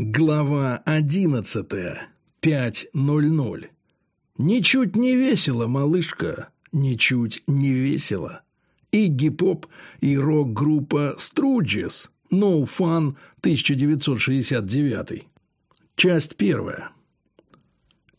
Глава одиннадцатая. Пять ноль ноль. Ничуть не весело, малышка, ничуть не весело. Игги Поп и рок-группа Струджес. No Fun 1969. Часть первая.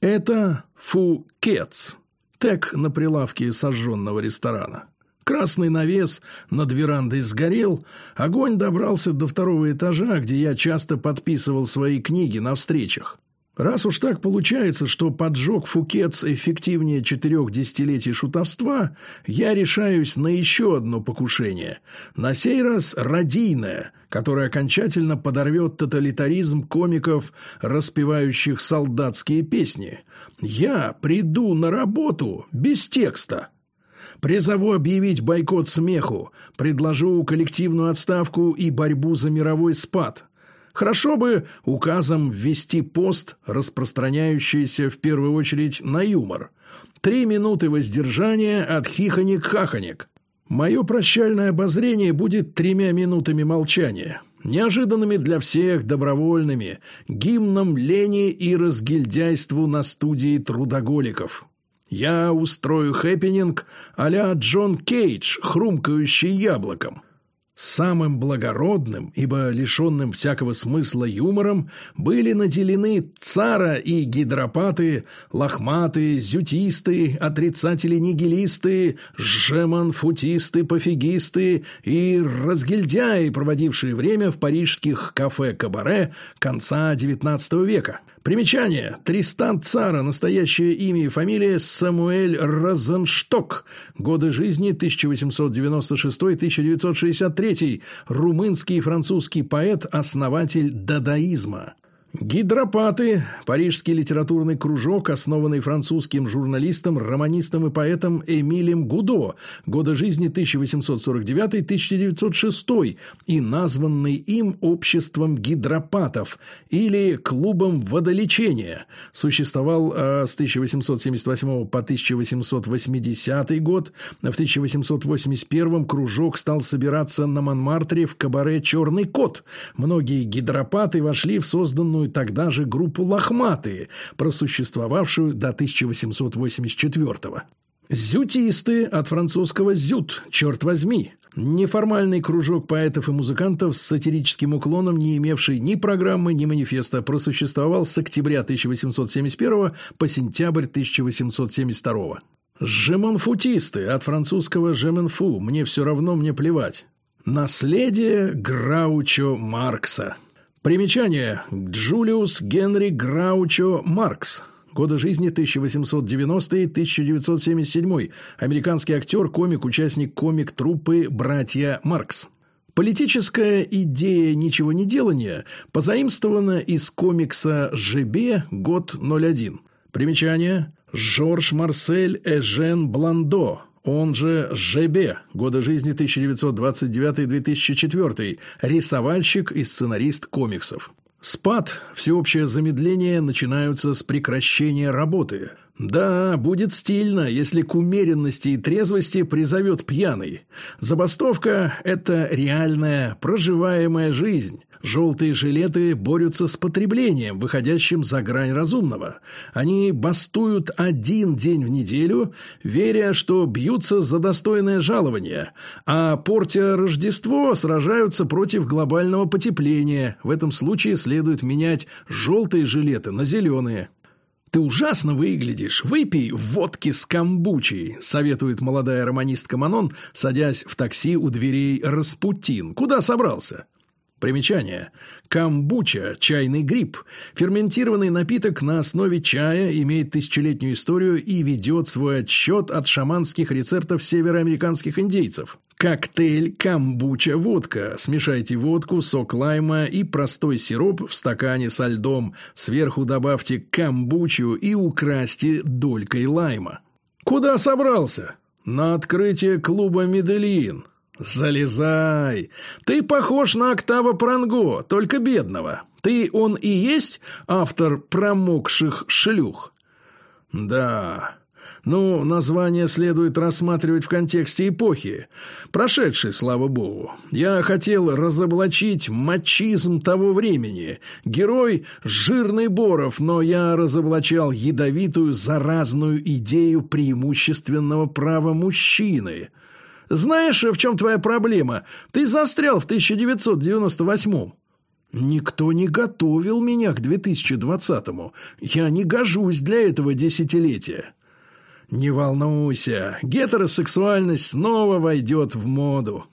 Это Фу Кетс. Тег на прилавке сожженного ресторана. Красный навес над верандой сгорел, огонь добрался до второго этажа, где я часто подписывал свои книги на встречах. Раз уж так получается, что поджог Фукетс эффективнее четырех десятилетий шутовства, я решаюсь на еще одно покушение. На сей раз радийное, которое окончательно подорвет тоталитаризм комиков, распевающих солдатские песни. Я приду на работу без текста. Призову объявить бойкот смеху, предложу коллективную отставку и борьбу за мировой спад. Хорошо бы указом ввести пост, распространяющийся в первую очередь на юмор. Три минуты воздержания от хихонек-хахонек. Мое прощальное обозрение будет тремя минутами молчания. Неожиданными для всех добровольными, гимном лени и разгильдяйству на студии трудоголиков. Я устрою хэппининг а-ля Джон Кейдж, хрумкающий яблоком. Самым благородным, ибо лишенным всякого смысла юмором, были наделены Цара и гидропаты, лохматы, зютисты, отрицатели-нигилисты, жеманфутисты, пофигисты и разгильдяи, проводившие время в парижских кафе-кабаре конца XIX века. Примечание. Тристан Цара, настоящее имя и фамилия Самуэль Розеншток. Годы жизни 1896-1963. Румынский и французский поэт, основатель дадаизма. Гидропаты – парижский литературный кружок, основанный французским журналистом, романистом и поэтом Эмилем Гудо, года жизни 1849-1906, и названный им обществом гидропатов или клубом водолечения. Существовал э, с 1878 по 1880 год. В 1881 кружок стал собираться на Монмартре в кабаре «Черный кот». Многие гидропаты вошли в созданную созданную тогда же группу «Лохматые», просуществовавшую до 1884-го. Зютисты от французского «зют», черт возьми. Неформальный кружок поэтов и музыкантов с сатирическим уклоном, не имевший ни программы, ни манифеста, просуществовал с октября 1871 по сентябрь 1872. Жемонфутисты от французского «жеменфу», мне все равно, мне плевать. Наследие Граучо Маркса. Примечание. Джулиус Генри Граучо Маркс. Годы жизни 1890-1977. Американский актер, комик, участник комик-труппы «Братья Маркс». Политическая идея ничего не делания позаимствована из комикса «ЖБ. Год 01». Примечание. Жорж Марсель Эжен Бландо он же ЖБ, годы жизни 1929-2004, рисовальщик и сценарист комиксов. Спад, всеобщее замедление начинаются с прекращения работы. Да, будет стильно, если к умеренности и трезвости призовет пьяный. Забастовка – это реальная, проживаемая жизнь. Желтые жилеты борются с потреблением, выходящим за грань разумного. Они бастуют один день в неделю, веря, что бьются за достойное жалование, а портя Рождество сражаются против глобального потепления. В этом случае следует менять желтые жилеты на зеленые. «Ты ужасно выглядишь. Выпей водки с камбучей», — советует молодая романистка Манон, садясь в такси у дверей Распутин. «Куда собрался?» Примечание. Камбуча – чайный гриб. Ферментированный напиток на основе чая имеет тысячелетнюю историю и ведет свой отсчет от шаманских рецептов североамериканских индейцев. Коктейль камбуча-водка. Смешайте водку, сок лайма и простой сироп в стакане со льдом. Сверху добавьте камбучу и украсьте долькой лайма. Куда собрался? На открытие клуба «Медельин». «Залезай! Ты похож на Октава Пранго, только бедного. Ты он и есть автор промокших шлюх?» «Да, Ну, название следует рассматривать в контексте эпохи, прошедшей, слава богу. Я хотел разоблачить мачизм того времени. Герой – жирный Боров, но я разоблачал ядовитую, заразную идею преимущественного права мужчины. Знаешь, в чем твоя проблема? Ты застрял в 1998-м. Никто не готовил меня к 2020-му. Я не гожусь для этого десятилетия. Не волнуйся, гетеросексуальность снова войдет в моду.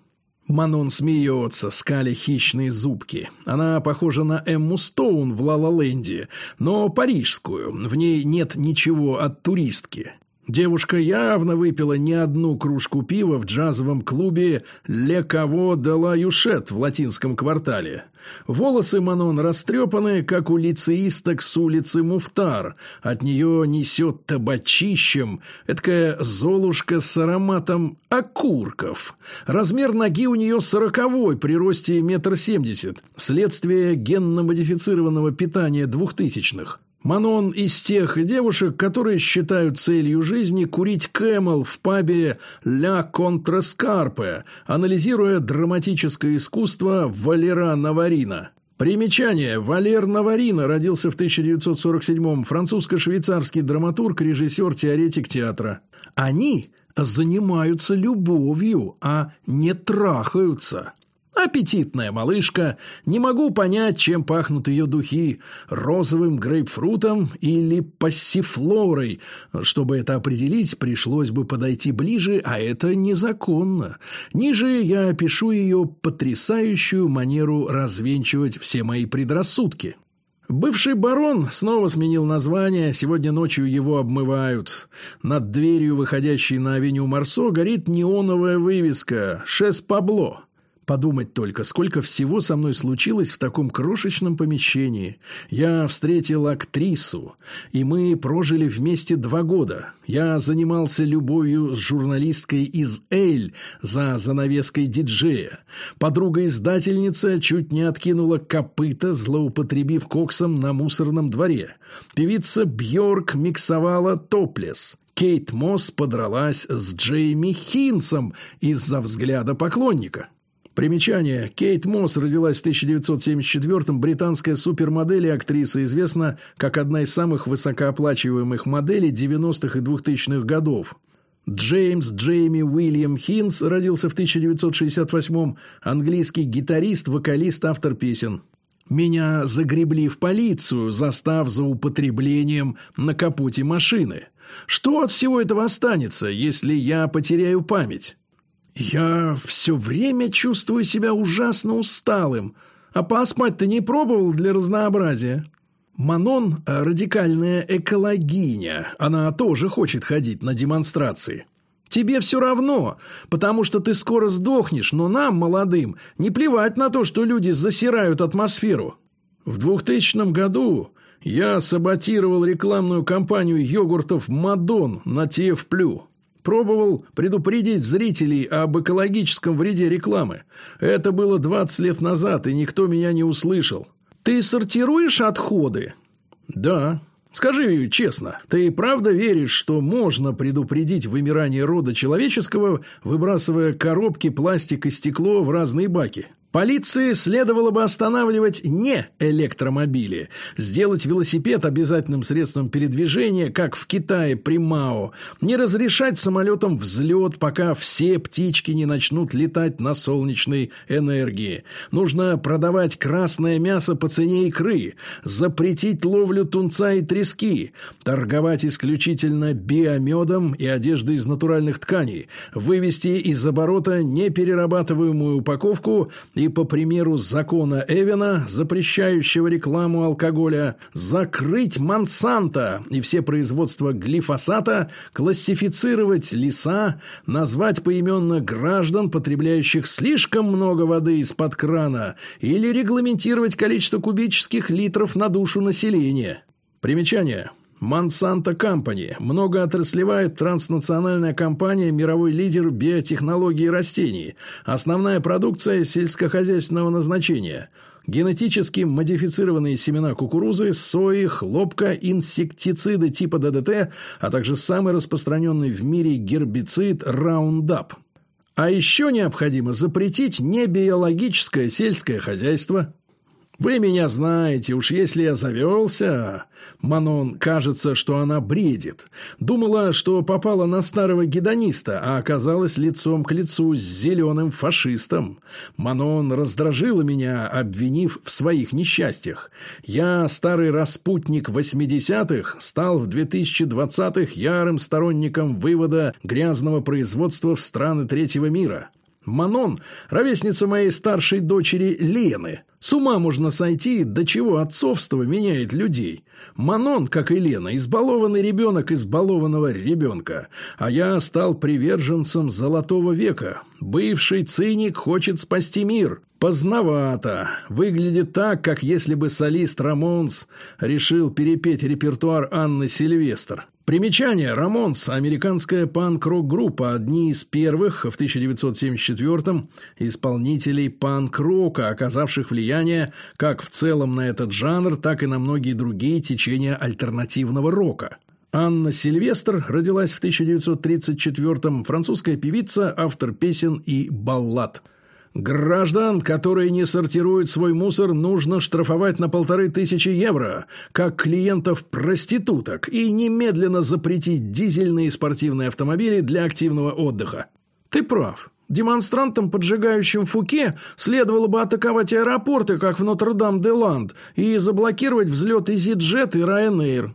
Манон смеется, скаля хищные зубки. Она похожа на Эмму Стоун в «Ла-Ла-Ленде», но парижскую. В ней нет ничего от туристки. Девушка явно выпила не одну кружку пива в джазовом клубе «Ле Каво де ла Юшет» в латинском квартале. Волосы Манон растрепаны, как у лицеисток с улицы Муфтар. От нее несет табачищем, эткая золушка с ароматом окурков. Размер ноги у нее сороковой при росте метр семьдесят, следствие генно-модифицированного питания двухтысячных. Манон из тех девушек, которые считают целью жизни курить кэмел в пабе «Ля Контраскарпе», анализируя драматическое искусство Валера Наварина. Примечание. Валер Наварина родился в 1947-м, французско-швейцарский драматург, режиссер, теоретик театра. Они занимаются любовью, а не трахаются. Аппетитная малышка. Не могу понять, чем пахнут ее духи. Розовым грейпфрутом или пассифлорой. Чтобы это определить, пришлось бы подойти ближе, а это незаконно. Ниже я опишу ее потрясающую манеру развенчивать все мои предрассудки. Бывший барон снова сменил название, сегодня ночью его обмывают. Над дверью, выходящей на авеню Марсо, горит неоновая вывеска «Шес Пабло». Подумать только, сколько всего со мной случилось в таком крошечном помещении. Я встретил актрису, и мы прожили вместе два года. Я занимался любовью с журналисткой из «Эль» за занавеской диджея. Подруга-издательница чуть не откинула копыта, злоупотребив коксом на мусорном дворе. Певица Бьорк миксовала топлес. Кейт Мосс подралась с Джейми Хинсом из-за взгляда поклонника. Примечание. Кейт Мосс родилась в 1974-м, британская супермодель и актриса, известна как одна из самых высокооплачиваемых моделей 90-х и 2000-х годов. Джеймс Джейми Уильям Хинс родился в 1968-м, английский гитарист, вокалист, автор песен. Меня загребли в полицию, застав за употреблением на капоте машины. Что от всего этого останется, если я потеряю память? «Я все время чувствую себя ужасно усталым. А поспать ты не пробовал для разнообразия?» Манон – радикальная экологиня. Она тоже хочет ходить на демонстрации. Тебе все равно, потому что ты скоро сдохнешь, но нам, молодым, не плевать на то, что люди засирают атмосферу. В 2000 году я саботировал рекламную кампанию йогуртов «Мадон» на ТФ+. Пробовал предупредить зрителей об экологическом вреде рекламы. Это было 20 лет назад, и никто меня не услышал. Ты сортируешь отходы? Да. Скажи честно, ты правда веришь, что можно предупредить вымирание рода человеческого, выбрасывая коробки, пластик и стекло в разные баки? Полиции следовало бы останавливать не электромобили, сделать велосипед обязательным средством передвижения, как в Китае при Мао, не разрешать самолетам взлет, пока все птички не начнут летать на солнечной энергии. Нужно продавать красное мясо по цене икры, запретить ловлю тунца и трески, торговать исключительно биомедом и одеждой из натуральных тканей, вывести из оборота неперерабатываемую упаковку и по примеру закона Эвена, запрещающего рекламу алкоголя, закрыть Монсанто и все производства глифосата, классифицировать леса, назвать поименно граждан, потребляющих слишком много воды из-под крана, или регламентировать количество кубических литров на душу населения. Примечание. Monsanto Company – многоотраслевая транснациональная компания, мировой лидер биотехнологии растений. Основная продукция сельскохозяйственного назначения. генетически модифицированные семена кукурузы, сои, хлопка, инсектициды типа ДДТ, а также самый распространенный в мире гербицид Roundup. А еще необходимо запретить небиологическое сельское хозяйство, «Вы меня знаете, уж если я завелся...» Манон, кажется, что она бредит. Думала, что попала на старого гедониста, а оказалась лицом к лицу с зеленым фашистом. Манон раздражила меня, обвинив в своих несчастьях. Я, старый распутник 80-х, стал в 2020-х ярым сторонником вывода грязного производства в страны третьего мира. Манон – ровесница моей старшей дочери Лены. С ума можно сойти, до чего отцовство меняет людей. Манон, как и Лена, избалованный ребенок избалованного ребенка. А я стал приверженцем золотого века. Бывший циник хочет спасти мир. Поздновато. Выглядит так, как если бы солист Рамонс решил перепеть репертуар Анны Сильвестр. Примечание. Рамонс – американская панк-рок-группа, одни из первых в 1974-м исполнителей панк-рока, оказавших влияние как в целом на этот жанр, так и на многие другие течения альтернативного рока. Анна Сильвестр родилась в 1934-м, французская певица, автор песен и баллад – Граждан, которые не сортируют свой мусор, нужно штрафовать на полторы тысячи евро, как клиентов-проституток, и немедленно запретить дизельные спортивные автомобили для активного отдыха. Ты прав. Демонстрантам, поджигающим Фуке, следовало бы атаковать аэропорты, как в Нотр-Дам-де-Ланд, и заблокировать взлет EasyJet и Ryanair.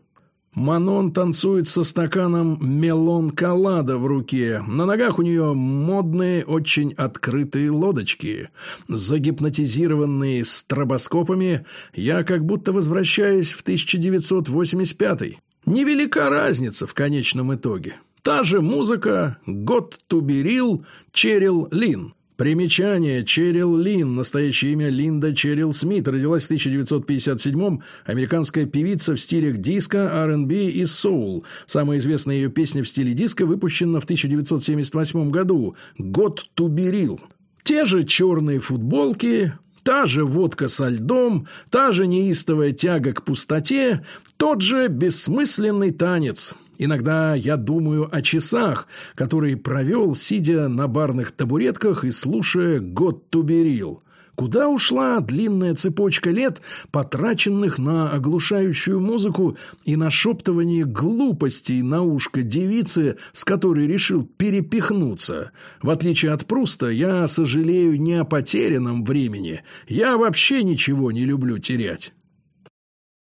Манон танцует со стаканом мелон-колада в руке. На ногах у нее модные, очень открытые лодочки. Загипнотизированные стробоскопами, я как будто возвращаюсь в 1985 -й. Невелика разница в конечном итоге. Та же музыка «Год Туберил» Черил Лин. Примечание. Черил Лин, настоящее имя Линда Черил Смит, родилась в 1957-м, американская певица в стилях диско, R&B и соул. Самая известная ее песня в стиле диско выпущена в 1978 году «Год Туберил». Те же черные футболки, Та же водка со льдом, та же неистовая тяга к пустоте, тот же бессмысленный танец. Иногда я думаю о часах, которые провел, сидя на барных табуретках и слушая «Год туберил». Куда ушла длинная цепочка лет, потраченных на оглушающую музыку и на шептывание глупостей на ушко девицы, с которой решил перепихнуться? В отличие от Пруста, я сожалею не о потерянном времени. Я вообще ничего не люблю терять.